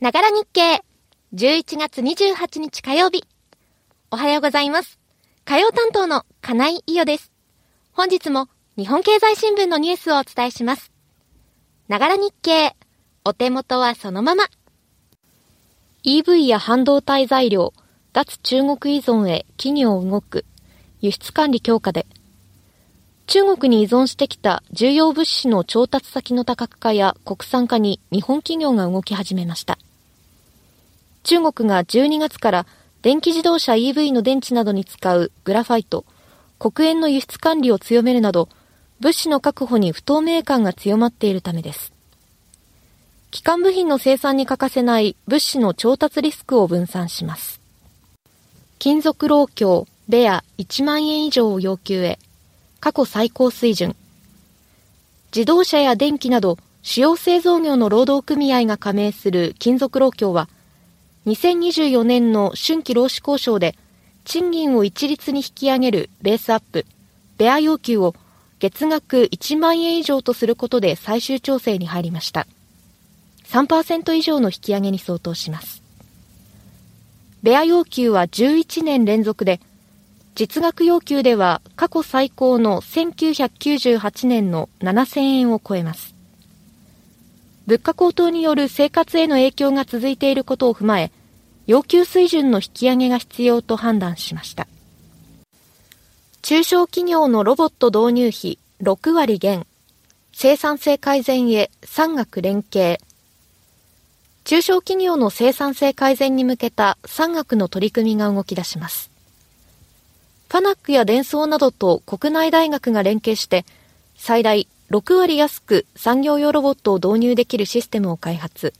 ながら日経。11月28日火曜日。おはようございます。火曜担当の金井伊代です。本日も日本経済新聞のニュースをお伝えします。ながら日経。お手元はそのまま。EV や半導体材料、脱中国依存へ企業動く。輸出管理強化で。中国に依存してきた重要物資の調達先の多角化や国産化に日本企業が動き始めました。中国が12月から電気自動車 EV の電池などに使うグラファイト、黒鉛の輸出管理を強めるなど、物資の確保に不透明感が強まっているためです。基幹部品の生産に欠かせない物資の調達リスクを分散します。金属労協、ベア1万円以上を要求へ、過去最高水準。自動車や電気など主要製造業の労働組合が加盟する金属労協は、2024年の春季労使交渉で賃金を一律に引き上げるベースアップ、ベア要求を月額1万円以上とすることで最終調整に入りました。3%以上の引き上げに相当します。ベア要求は11年連続で、実額要求では過去最高の1998年の7000円を超えます。物価高騰による生活への影響が続いていることを踏まえ、要求水準の引き上げが必要と判断しました。中小企業のロボット導入費6割減、生産性改善へ産学連携。中小企業の生産性改善に向けた産学の取り組みが動き出します。ファナックやデンソーなどと国内大学が連携して、最大6割安く産業用ロボットを導入できるシステムを開発、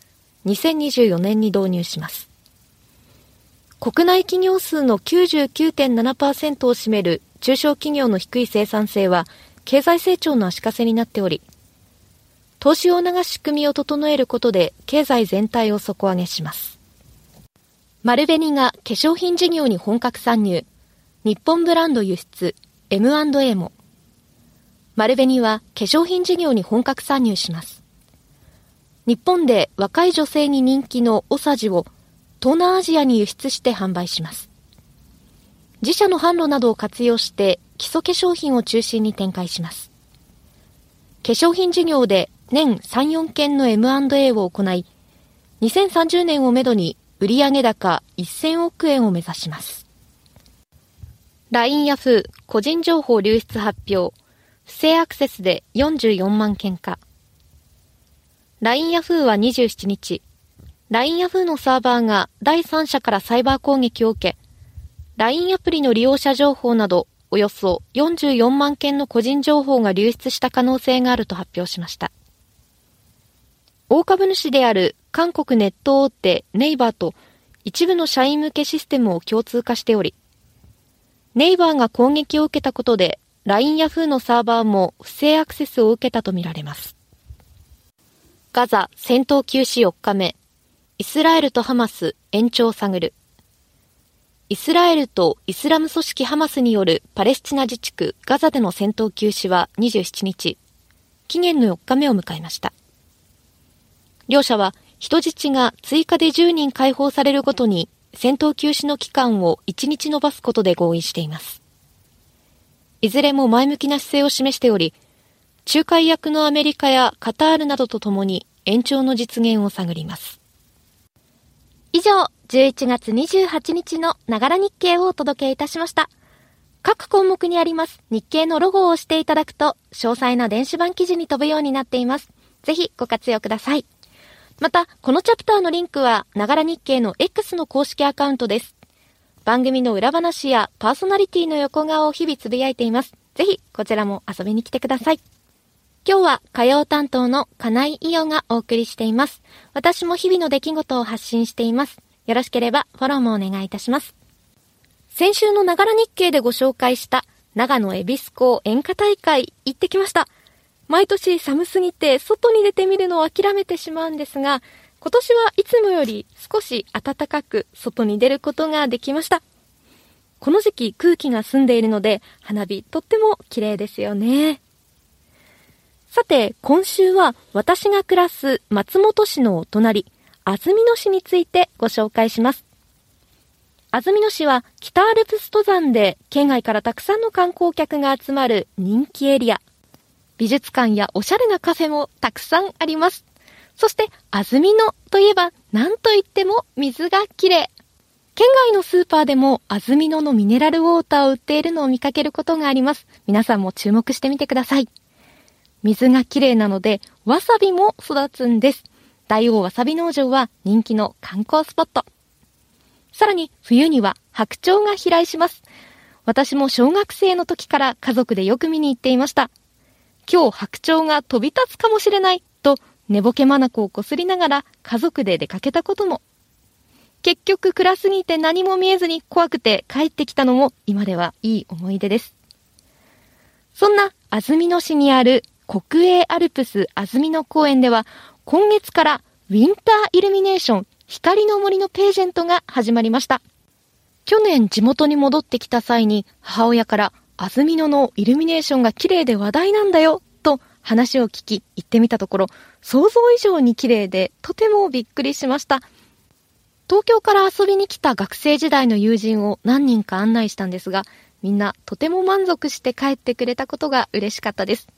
2024年に導入します。国内企業数の99.7%を占める中小企業の低い生産性は経済成長の足かせになっており、投資を促す仕組みを整えることで経済全体を底上げします。丸紅が化粧品事業に本格参入、日本ブランド輸出 M&A も。丸紅は化粧品事業に本格参入します。日本で若い女性に人気のオサジを東南アジアに輸出して販売します。自社の販路などを活用して基礎化粧品を中心に展開します。化粧品事業で年3、4件の M&A を行い、2030年をめどに売上高1000億円を目指します。LINE ヤフー個人情報流出発表、不正アクセスで44万件化。LINE ヤフーは27日、LINE ヤフーのサーバーが第三者からサイバー攻撃を受け、LINE アプリの利用者情報などおよそ44万件の個人情報が流出した可能性があると発表しました。大株主である韓国ネット大手ネイバーと一部の社員向けシステムを共通化しており、ネイバーが攻撃を受けたことで LINE ヤフーのサーバーも不正アクセスを受けたとみられます。ガザ戦闘休止4日目、イスラエルとハマス延長を探る。イスラエルとイスラム組織ハマスによるパレスチナ自治区ガザでの戦闘休止は27日、期限の4日目を迎えました。両者は人質が追加で10人解放されるごとに戦闘休止の期間を1日延ばすことで合意しています。いずれも前向きな姿勢を示しており、仲介役のアメリカやカタールなどとともに延長の実現を探ります。以上、11月28日のながら日経をお届けいたしました。各項目にあります日経のロゴを押していただくと、詳細な電子版記事に飛ぶようになっています。ぜひご活用ください。また、このチャプターのリンクは、ながら日経の X の公式アカウントです。番組の裏話やパーソナリティの横顔を日々つぶやいています。ぜひ、こちらも遊びに来てください。今日は火曜担当の金井伊代がお送りしています。私も日々の出来事を発信しています。よろしければフォローもお願いいたします。先週のながら日経でご紹介した長野恵比寿港演歌大会行ってきました。毎年寒すぎて外に出てみるのを諦めてしまうんですが、今年はいつもより少し暖かく外に出ることができました。この時期空気が澄んでいるので花火とっても綺麗ですよね。さて、今週は私が暮らす松本市のお隣、安曇野市についてご紹介します。安曇野市は北アルプス登山で県外からたくさんの観光客が集まる人気エリア。美術館やおしゃれなカフェもたくさんあります。そして安曇野といえば何と言っても水がきれい。県外のスーパーでも安曇野のミネラルウォーターを売っているのを見かけることがあります。皆さんも注目してみてください。水がきれいなので、わさびも育つんです。大王わさび農場は人気の観光スポット。さらに冬には白鳥が飛来します。私も小学生の時から家族でよく見に行っていました。今日白鳥が飛び立つかもしれないと寝ぼけ眼をこすりながら家族で出かけたことも。結局暗すぎて何も見えずに怖くて帰ってきたのも今ではいい思い出です。そんな安曇野市にある国営アルプス安曇野公園では今月からウィンターイルミネーション光の森のページェントが始まりました。去年地元に戻ってきた際に母親から安曇野のイルミネーションが綺麗で話題なんだよと話を聞き行ってみたところ想像以上に綺麗でとてもびっくりしました。東京から遊びに来た学生時代の友人を何人か案内したんですが、みんなとても満足して帰ってくれたことが嬉しかったです。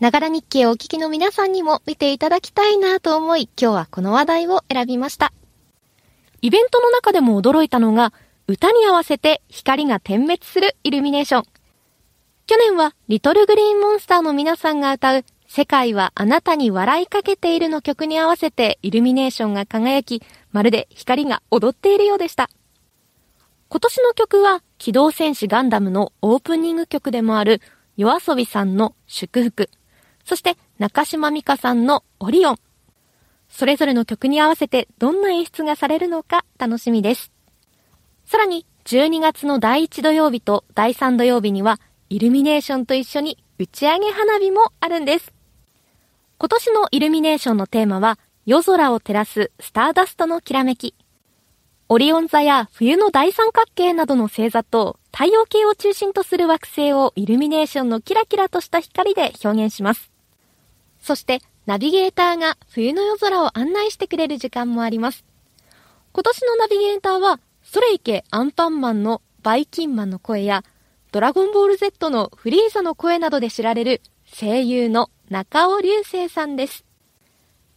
ながら日記をお聞きの皆さんにも見ていただきたいなと思い、今日はこの話題を選びました。イベントの中でも驚いたのが、歌に合わせて光が点滅するイルミネーション。去年はリトルグリーンモンスターの皆さんが歌う世界はあなたに笑いかけているの曲に合わせてイルミネーションが輝き、まるで光が踊っているようでした。今年の曲は、機動戦士ガンダムのオープニング曲でもある、夜遊びさんの祝福、そして中島美嘉さんのオリオン。それぞれの曲に合わせてどんな演出がされるのか楽しみです。さらに、12月の第1土曜日と第3土曜日には、イルミネーションと一緒に打ち上げ花火もあるんです。今年のイルミネーションのテーマは、夜空を照らすスターダストのきらめき。オリオン座や冬の大三角形などの星座と太陽系を中心とする惑星をイルミネーションのキラキラとした光で表現します。そしてナビゲーターが冬の夜空を案内してくれる時間もあります。今年のナビゲーターは、ソレイケアンパンマンのバイキンマンの声や、ドラゴンボール Z のフリーザの声などで知られる声優の中尾隆生さんです。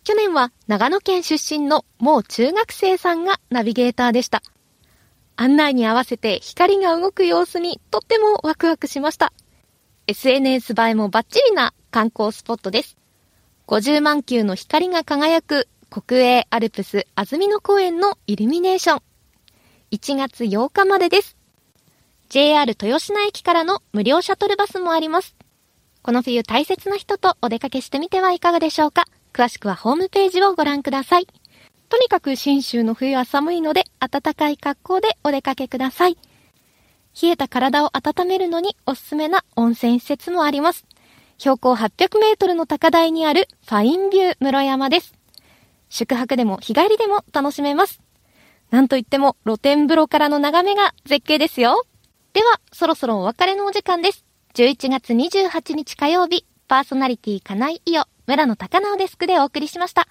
去年は長野県出身のもう中学生さんがナビゲーターでした。案内に合わせて光が動く様子にとってもワクワクしました。SNS 映えもバッチリな観光スポットです。50万球の光が輝く国営アルプス安曇野公園のイルミネーション。1月8日までです。JR 豊品駅からの無料シャトルバスもあります。この冬大切な人とお出かけしてみてはいかがでしょうか詳しくはホームページをご覧ください。とにかく新州の冬は寒いので暖かい格好でお出かけください。冷えた体を温めるのにおすすめな温泉施設もあります。標高800メートルの高台にあるファインビュー室山です。宿泊でも日帰りでも楽しめます。なんといっても露天風呂からの眺めが絶景ですよ。では、そろそろお別れのお時間です。11月28日火曜日、パーソナリティ金井伊代、村野高直デスクでお送りしました。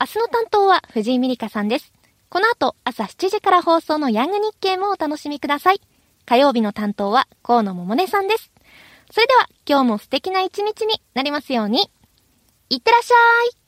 明日の担当は藤井美里香さんです。この後、朝7時から放送のヤング日経もお楽しみください。火曜日の担当は河野桃音さんです。それでは、今日も素敵な一日になりますように。いってらっしゃい